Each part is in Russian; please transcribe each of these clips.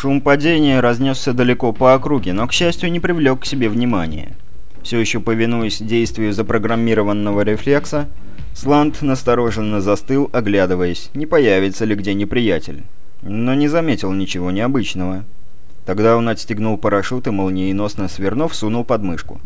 Шум падения разнесся далеко по округе, но, к счастью, не привлек к себе внимания. Все еще повинуясь действию запрограммированного рефлекса, Сланд настороженно застыл, оглядываясь, не появится ли где неприятель. Но не заметил ничего необычного. Тогда он отстегнул парашют и, молниеносно свернув, сунул под мышку.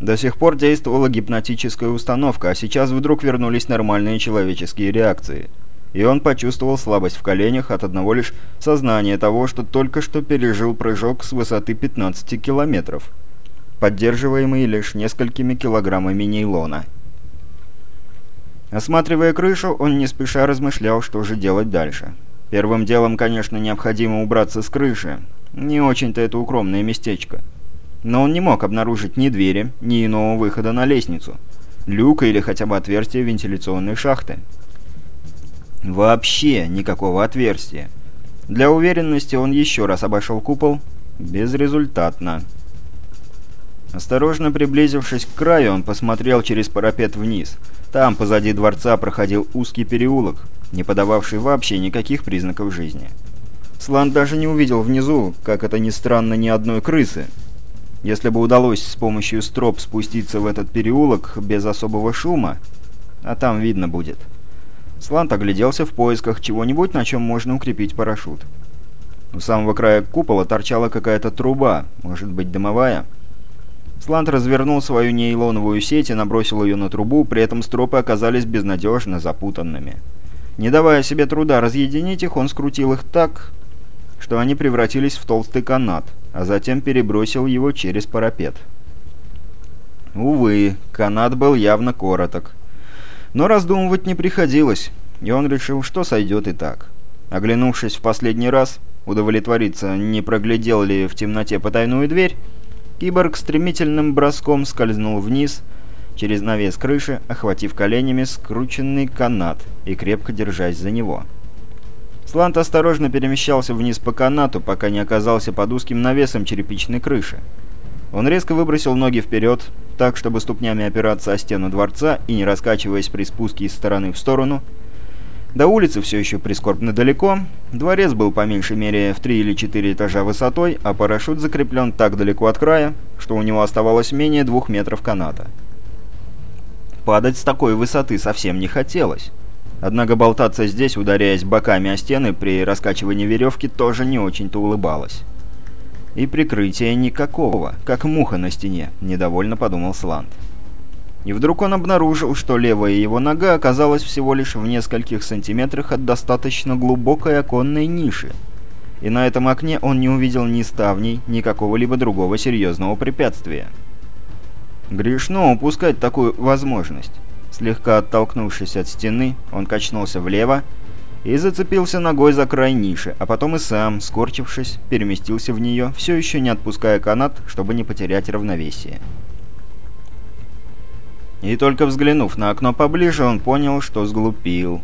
До сих пор действовала гипнотическая установка, а сейчас вдруг вернулись нормальные человеческие реакции. И он почувствовал слабость в коленях от одного лишь сознания того, что только что пережил прыжок с высоты 15 километров, поддерживаемый лишь несколькими килограммами нейлона. Осматривая крышу, он не спеша размышлял, что же делать дальше. Первым делом, конечно, необходимо убраться с крыши. Не очень-то это укромное местечко. Но он не мог обнаружить ни двери, ни иного выхода на лестницу, люка или хотя бы отверстия вентиляционной шахты. Вообще никакого отверстия. Для уверенности он еще раз обошел купол. Безрезультатно. Осторожно приблизившись к краю, он посмотрел через парапет вниз. Там, позади дворца, проходил узкий переулок, не подававший вообще никаких признаков жизни. Слан даже не увидел внизу, как это ни странно, ни одной крысы. Если бы удалось с помощью строп спуститься в этот переулок без особого шума, а там видно будет. Слант огляделся в поисках чего-нибудь, на чем можно укрепить парашют. У самого края купола торчала какая-то труба, может быть дымовая. Слант развернул свою нейлоновую сеть и набросил ее на трубу, при этом стропы оказались безнадежно запутанными. Не давая себе труда разъединить их, он скрутил их так, что они превратились в толстый канат, а затем перебросил его через парапет. Увы, канат был явно короток. Но раздумывать не приходилось, и он решил, что сойдет и так. Оглянувшись в последний раз, удовлетвориться, не проглядел ли в темноте потайную дверь, киборг стремительным броском скользнул вниз, через навес крыши, охватив коленями скрученный канат и крепко держась за него. Слант осторожно перемещался вниз по канату, пока не оказался под узким навесом черепичной крыши. Он резко выбросил ноги вперед, так, чтобы ступнями опираться о стену дворца и не раскачиваясь при спуске из стороны в сторону. До улицы все еще прискорбно далеко, дворец был по меньшей мере в три или четыре этажа высотой, а парашют закреплен так далеко от края, что у него оставалось менее двух метров каната. Падать с такой высоты совсем не хотелось. Однако болтаться здесь, ударяясь боками о стены при раскачивании веревки, тоже не очень-то улыбалось. И прикрытия никакого, как муха на стене, недовольно подумал Сланд. И вдруг он обнаружил, что левая его нога оказалась всего лишь в нескольких сантиметрах от достаточно глубокой оконной ниши. И на этом окне он не увидел ни ставней, ни какого-либо другого серьезного препятствия. Грешно упускать такую возможность. Слегка оттолкнувшись от стены, он качнулся влево и зацепился ногой за край ниши, а потом и сам, скорчившись, переместился в нее, все еще не отпуская канат, чтобы не потерять равновесие. И только взглянув на окно поближе, он понял, что сглупил.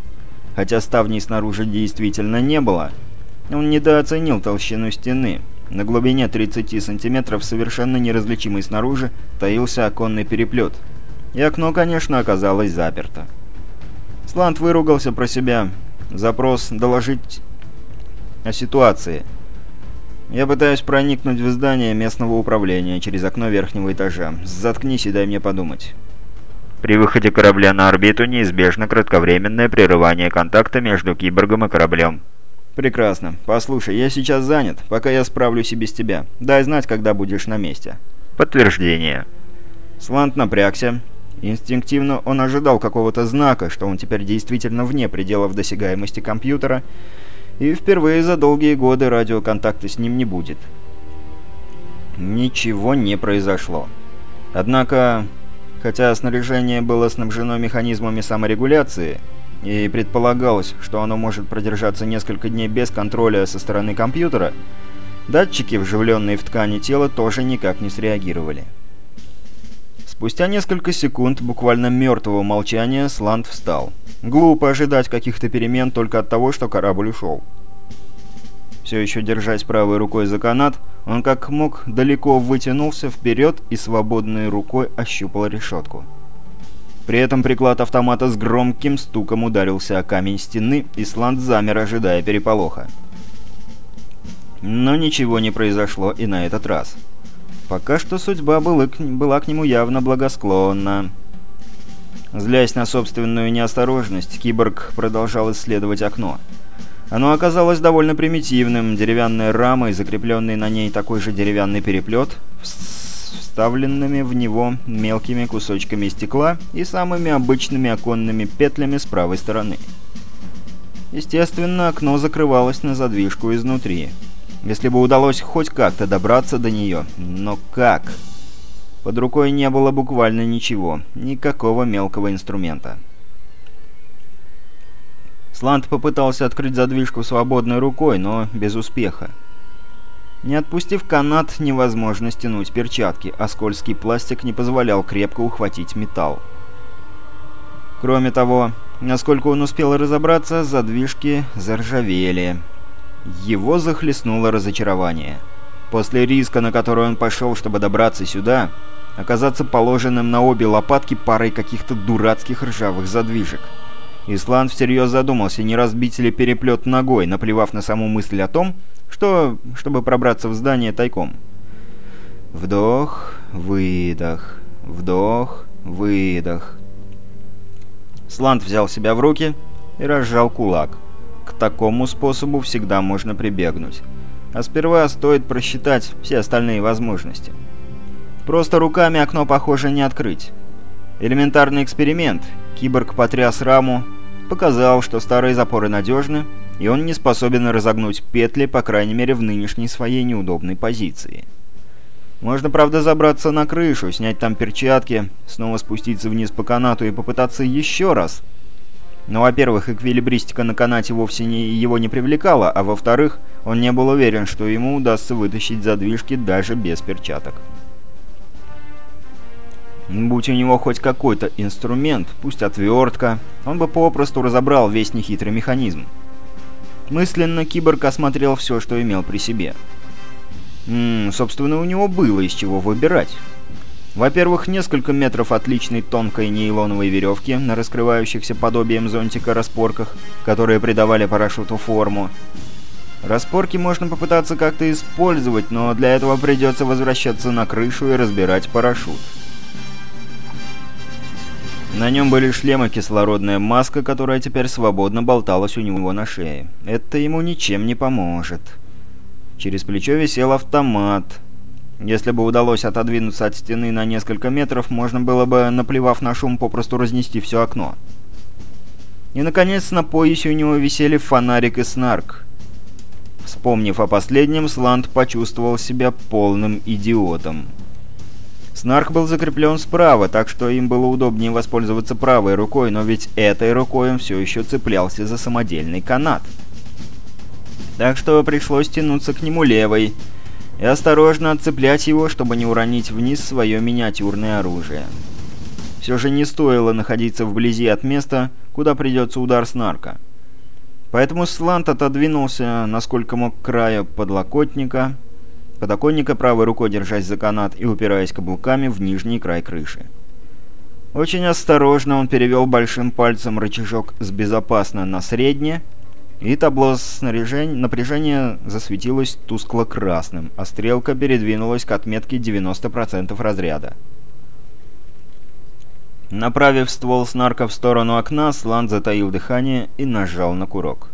Хотя ставней снаружи действительно не было, он недооценил толщину стены. На глубине 30 сантиметров, совершенно неразличимый снаружи, таился оконный переплет. И окно, конечно, оказалось заперто. Сланд выругался про себя. Запрос «доложить о ситуации». Я пытаюсь проникнуть в здание местного управления через окно верхнего этажа. Заткнись и дай мне подумать. При выходе корабля на орбиту неизбежно кратковременное прерывание контакта между киборгом и кораблем. «Прекрасно. Послушай, я сейчас занят, пока я справлюсь и без тебя. Дай знать, когда будешь на месте». «Подтверждение». Сланд напрягся, Инстинктивно он ожидал какого-то знака, что он теперь действительно вне пределов досягаемости компьютера, и впервые за долгие годы радиоконтакта с ним не будет. Ничего не произошло. Однако, хотя снаряжение было снабжено механизмами саморегуляции, и предполагалось, что оно может продержаться несколько дней без контроля со стороны компьютера, датчики, вживленные в ткани тела, тоже никак не среагировали. Спустя несколько секунд буквально мертвого молчания Сланд встал. Глупо ожидать каких-то перемен только от того, что корабль ушел. Все еще держась правой рукой за канат, он как мог далеко вытянулся вперед и свободной рукой ощупал решетку. При этом приклад автомата с громким стуком ударился о камень стены, и Сланд замер, ожидая переполоха. Но ничего не произошло и на этот раз. Пока что судьба была к, нему явно благосклонна. Злясь на собственную неосторожность, киборг продолжал исследовать окно. Оно оказалось довольно примитивным, деревянная рама и закрепленный на ней такой же деревянный переплет вставленными в него мелкими кусочками стекла и самыми обычными оконными петлями с правой стороны. Естественно, окно закрывалось на задвижку изнутри. Если бы удалось хоть как-то добраться до нее. Но как? Под рукой не было буквально ничего, никакого мелкого инструмента. Сланд попытался открыть задвижку свободной рукой, но без успеха. Не отпустив канат, невозможно стянуть перчатки, а скользкий пластик не позволял крепко ухватить металл. Кроме того, насколько он успел разобраться, задвижки заржавели. Его захлестнуло разочарование. После риска, на который он пошел, чтобы добраться сюда, оказаться положенным на обе лопатки парой каких-то дурацких ржавых задвижек. Исланд всерьез задумался, не разбить ли переплет ногой, наплевав на саму мысль о том, что, чтобы пробраться в здание тайком. Вдох, выдох, вдох, выдох. Сланд взял себя в руки и разжал кулак. К такому способу всегда можно прибегнуть. А сперва стоит просчитать все остальные возможности. Просто руками окно, похоже, не открыть. Элементарный эксперимент. Киборг потряс раму, показал, что старые запоры надежны, и он не способен разогнуть петли, по крайней мере, в нынешней своей неудобной позиции. Можно, правда, забраться на крышу, снять там перчатки, снова спуститься вниз по канату и попытаться еще раз. Но, во-первых, эквилибристика на канате вовсе не, его не привлекала, а во-вторых, он не был уверен, что ему удастся вытащить задвижки даже без перчаток. Будь у него хоть какой-то инструмент, пусть отвертка, он бы попросту разобрал весь нехитрый механизм. Мысленно киборг осмотрел все, что имел при себе. Ммм, собственно, у него было из чего выбирать. Во-первых, несколько метров отличной тонкой нейлоновой веревки на раскрывающихся подобием зонтика распорках, которые придавали парашюту форму. Распорки можно попытаться как-то использовать, но для этого придется возвращаться на крышу и разбирать парашют. На нем были шлем и кислородная маска, которая теперь свободно болталась у него на шее. Это ему ничем не поможет. Через плечо висел автомат. Если бы удалось отодвинуться от стены на несколько метров, можно было бы, наплевав на шум, попросту разнести все окно. И, наконец, на поясе у него висели фонарик и снарк. Вспомнив о последнем, Сланд почувствовал себя полным идиотом. Снарк был закреплен справа, так что им было удобнее воспользоваться правой рукой, но ведь этой рукой он все еще цеплялся за самодельный канат. Так что пришлось тянуться к нему левой и осторожно отцеплять его, чтобы не уронить вниз свое миниатюрное оружие. Все же не стоило находиться вблизи от места, куда придется удар снарка. Поэтому Слант отодвинулся, насколько мог края подлокотника, подоконника правой рукой держась за канат и упираясь каблуками в нижний край крыши. Очень осторожно он перевел большим пальцем рычажок с «безопасно» на «средне», и табло снаряжения напряжения засветилось тускло-красным, а стрелка передвинулась к отметке 90% разряда. Направив ствол снарка в сторону окна, Слан затаил дыхание и нажал на курок.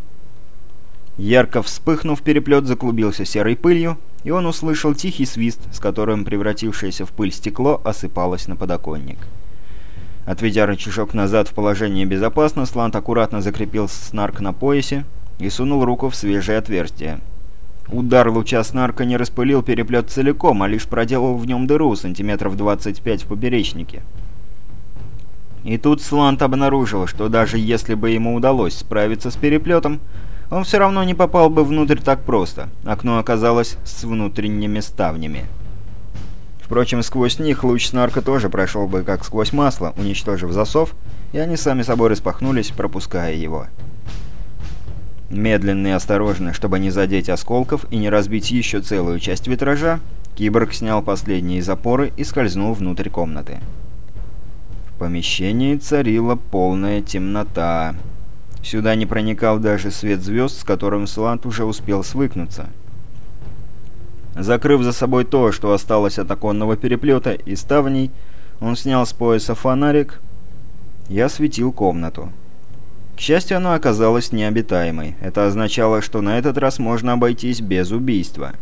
Ярко вспыхнув, переплет заклубился серой пылью, и он услышал тихий свист, с которым превратившееся в пыль стекло осыпалось на подоконник. Отведя рычажок назад в положение безопасно, Слант аккуратно закрепил снарк на поясе и сунул руку в свежее отверстие. Удар луча снарка не распылил переплет целиком, а лишь проделал в нем дыру сантиметров 25 в поперечнике. И тут Слант обнаружил, что даже если бы ему удалось справиться с переплетом, он все равно не попал бы внутрь так просто. Окно оказалось с внутренними ставнями. Впрочем, сквозь них луч снарка тоже прошел бы как сквозь масло, уничтожив засов, и они сами собой распахнулись, пропуская его. Медленно и осторожно, чтобы не задеть осколков и не разбить еще целую часть витража, киборг снял последние запоры и скользнул внутрь комнаты. В помещении царила полная темнота. Сюда не проникал даже свет звезд, с которым Слант уже успел свыкнуться. Закрыв за собой то, что осталось от оконного переплета и ставней, он снял с пояса фонарик и осветил комнату. К счастью, она оказалась необитаемой. Это означало, что на этот раз можно обойтись без убийства.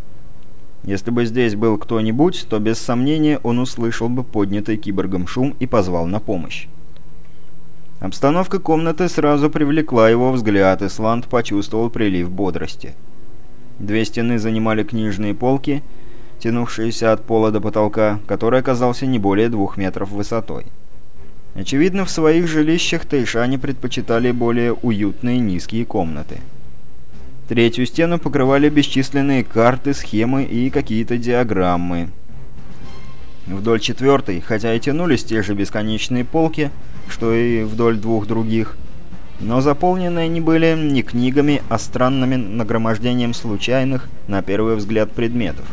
Если бы здесь был кто-нибудь, то без сомнения он услышал бы поднятый киборгом шум и позвал на помощь. Обстановка комнаты сразу привлекла его взгляд, и Сланд почувствовал прилив бодрости. Две стены занимали книжные полки, тянувшиеся от пола до потолка, который оказался не более двух метров высотой. Очевидно, в своих жилищах тайшане предпочитали более уютные низкие комнаты. Третью стену покрывали бесчисленные карты, схемы и какие-то диаграммы. Вдоль четвертой, хотя и тянулись те же бесконечные полки, что и вдоль двух других, но заполнены они были не книгами, а странными нагромождением случайных, на первый взгляд, предметов.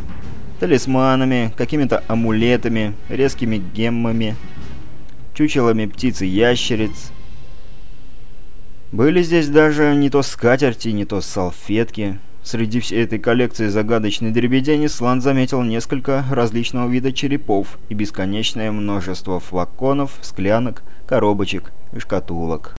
Талисманами, какими-то амулетами, резкими геммами, чучелами птиц и ящериц. Были здесь даже не то скатерти, не то салфетки. Среди всей этой коллекции загадочной дребедени Слан заметил несколько различного вида черепов и бесконечное множество флаконов, склянок, коробочек и шкатулок.